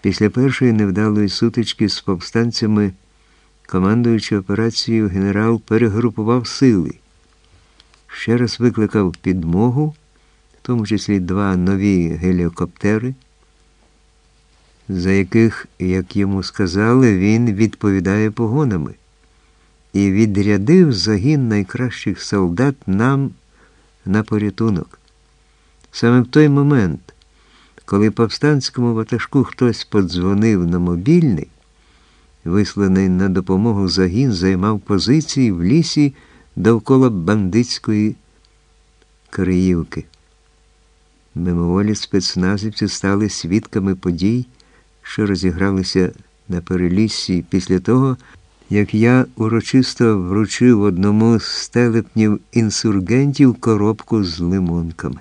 Після першої невдалої сутички з повстанцями, командуючи операцією, генерал перегрупував сили, ще раз викликав підмогу, в тому числі два нові гелікоптери, за яких, як йому сказали, він відповідає погонами, і відрядив загін найкращих солдат нам на порятунок. Саме в той момент. Коли повстанському ватажку хтось подзвонив на мобільний, висланий на допомогу загін займав позиції в лісі довкола бандитської Криївки. Мимоволі спецназівці стали свідками подій, що розігралися на переліссі після того, як я урочисто вручив одному з телепнів інсургентів коробку з лимонками.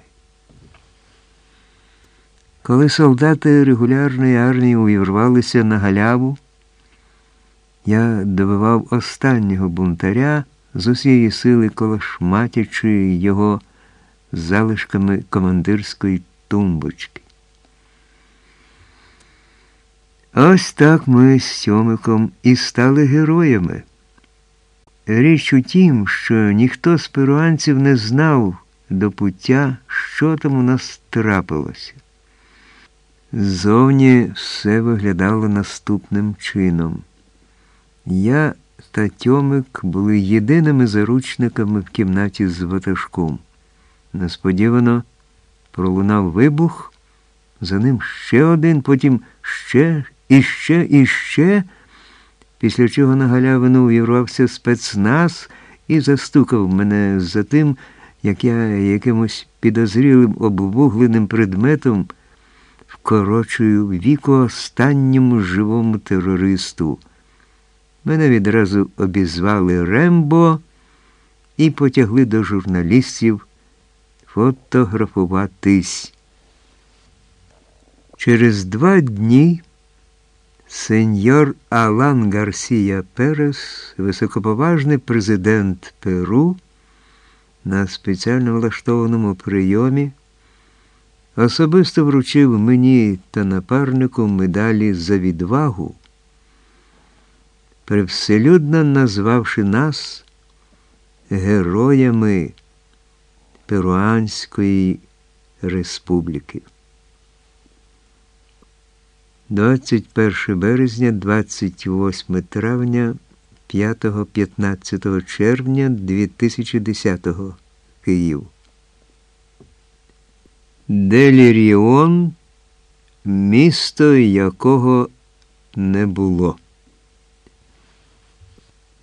Коли солдати регулярної армії увірвалися на галяву, я добивав останнього бунтаря з усієї сили колошматячи його залишками командирської тумбочки. Ось так ми з Тьомиком і стали героями. Річ у тім, що ніхто з перуанців не знав до пуття, що там у нас трапилося. Ззовні все виглядало наступним чином. Я та Тьомик були єдиними заручниками в кімнаті з ватажком. Несподівано пролунав вибух, за ним ще один, потім ще, і ще, і ще, після чого на галявину увірвався спецназ і застукав мене за тим, як я якимось підозрілим обвугленим предметом вкорочую віку останньому живому терористу. Мене відразу обізвали Рембо і потягли до журналістів фотографуватись. Через два дні сеньор Алан Гарсія Перес, високоповажний президент Перу, на спеціально влаштованому прийомі, особисто вручив мені та напарнику медалі за відвагу привселюдно назвавши нас героями Перуанської республіки. 21 березня, 28 травня, 5-15 червня 2010 Київ. Деліріон, місто якого не було.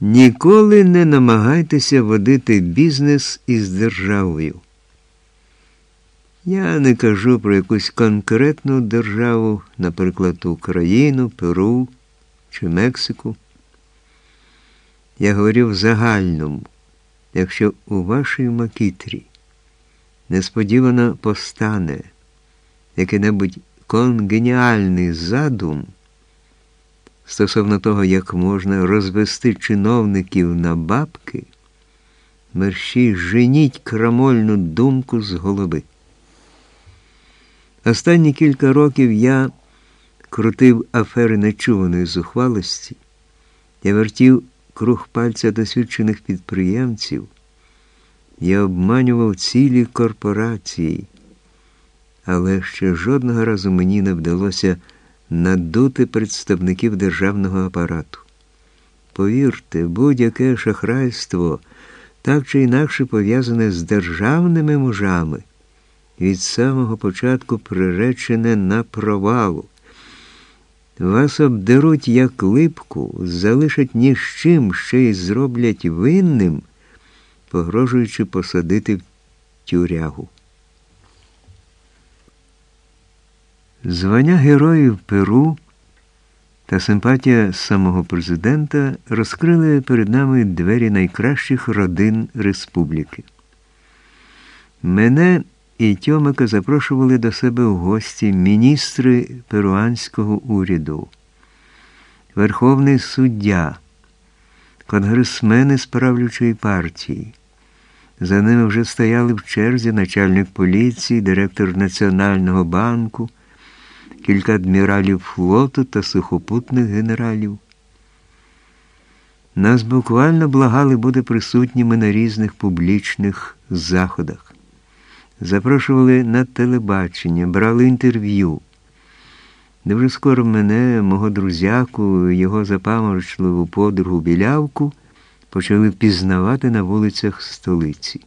Ніколи не намагайтеся водити бізнес із державою. Я не кажу про якусь конкретну державу, наприклад, Україну, Перу чи Мексику. Я говорю в загальному, якщо у вашій макітрі несподівано постане який-небудь конгеніальний задум стосовно того, як можна розвести чиновників на бабки, мерщій женіть крамольну думку з голови. Останні кілька років я крутив афери нечуваної зухвалості, я вертів круг пальця досвідчених підприємців, я обманював цілі корпорації, але ще жодного разу мені не вдалося надути представників державного апарату. Повірте, будь-яке шахрайство так чи інакше пов'язане з державними мужами, від самого початку приречене на провалу. Вас обдеруть як липку, залишать ні з чим ще й зроблять винним, погрожуючи посадити в тюрягу. Звання героїв Перу та симпатія самого президента розкрили перед нами двері найкращих родин республіки. Мене і Тьомика запрошували до себе в гості міністри перуанського уряду, верховний суддя, конгресмени з партії. За ними вже стояли в черзі начальник поліції, директор Національного банку кілька адміралів флоту та сухопутних генералів. Нас буквально благали бути присутніми на різних публічних заходах. Запрошували на телебачення, брали інтерв'ю. Дуже скоро мене, мого друзяку, його запаморочливу подругу білявку почали пізнавати на вулицях столиці.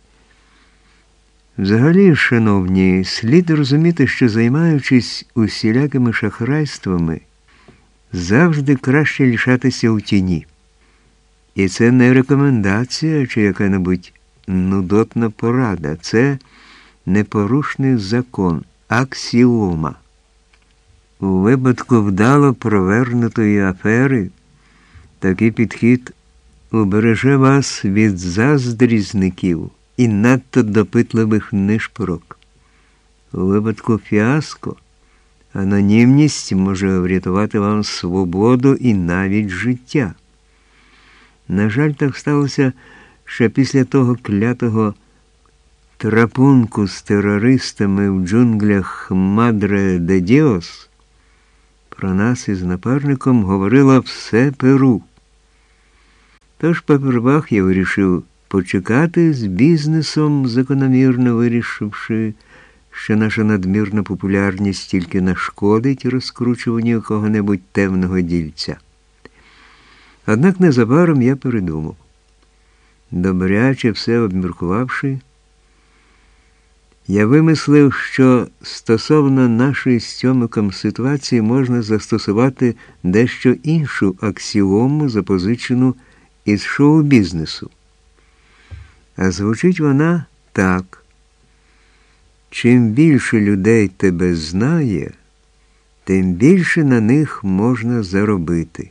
Взагалі, шановні, слід розуміти, що займаючись усілякими шахрайствами, завжди краще лишатися у тіні. І це не рекомендація чи яка-небудь нудотна порада, це непорушний закон, аксіома. У випадку вдало провернутої афери такий підхід убереже вас від заздрізників і надто допитливих нишпорок. У випадку фіаско анонімність може врятувати вам свободу і навіть життя. На жаль, так сталося, що після того клятого трапунку з терористами в джунглях Мадре де Діос про нас із напарником говорила все Перу. Тож попервах я вирішив почекати з бізнесом, закономірно вирішивши, що наша надмірна популярність тільки нашкодить розкручуванню кого-небудь темного дільця. Однак незабаром я передумав. Добряче все обміркувавши, я вимислив, що стосовно нашої з Тьомиком ситуації можна застосувати дещо іншу аксіому, запозичену із шоу-бізнесу. А звучить вона так. Чим більше людей тебе знає, тим більше на них можна заробити.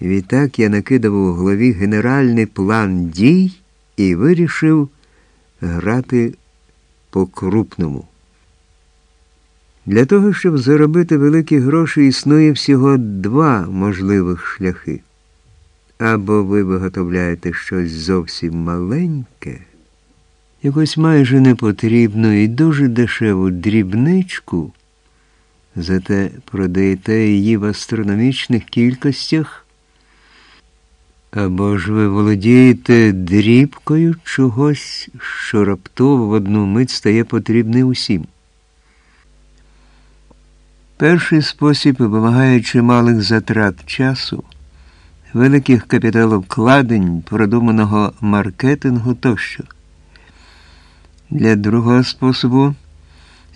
Відтак я накидав у голові генеральний план дій і вирішив грати по-крупному. Для того, щоб заробити великі гроші, існує всього два можливих шляхи. Або ви виготовляєте щось зовсім маленьке, якусь майже непотрібну і дуже дешеву дрібничку, зате продаєте її в астрономічних кількостях, або ж ви володієте дрібкою чогось, що раптово в одну мить стає потрібне усім. Перший спосіб вимагає чималих затрат часу великих капіталовкладень, продуманого маркетингу тощо. Для другого способу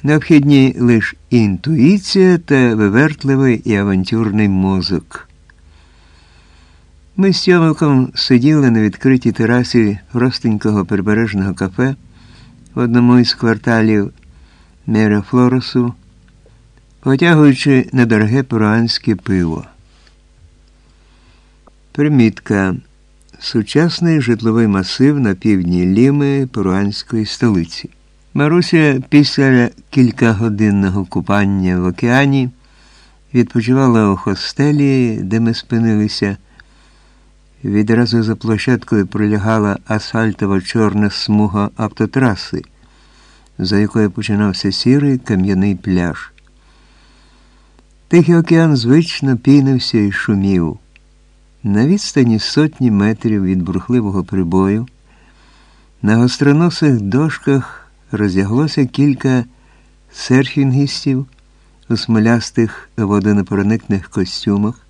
необхідні лише інтуїція та вивертливий і авантюрний мозок. Ми з Тьомиком сиділи на відкритій терасі простенького прибережного кафе в одному із кварталів Мера Мерефлоросу, потягуючи недороге перуанське пиво. Примітка. Сучасний житловий масив на півдні Ліми перуанської столиці. Маруся після кількагодинного купання в океані відпочивала у хостелі, де ми спинилися. Відразу за площадкою пролягала асфальтова чорна смуга автотраси, за якою починався сірий кам'яний пляж. Тихий океан звично пінився і шумів. На відстані сотні метрів від бурхливого прибою на гостроносих дошках розяглося кілька серфінгістів у смолястих водонепроникних костюмах.